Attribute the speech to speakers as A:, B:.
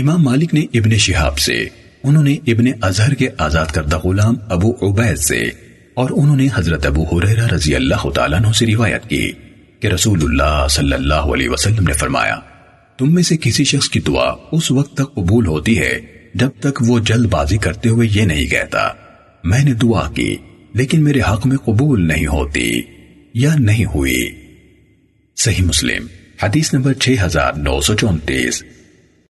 A: امام مالک نے ابن شہاب سے، انہوں نے ابن اظہر کے آزاد کردہ غلام ابو عبید سے، اور انہوں نے حضرت ابو حریرہ رضی اللہ تعالیٰ عنہ سے روایت کی کہ رسول اللہ صلی اللہ علیہ وسلم نے فرمایا، تم میں سے کسی شخص کی دعا اس وقت تک قبول ہوتی ہے جب تک وہ جلد بازی کرتے ہوئے یہ نہیں کہتا۔ میں نے دعا کی، لیکن میرے حق میں قبول نہیں ہوتی یا نہیں ہوئی۔ صحیح مسلم، حدیث نمبر 6934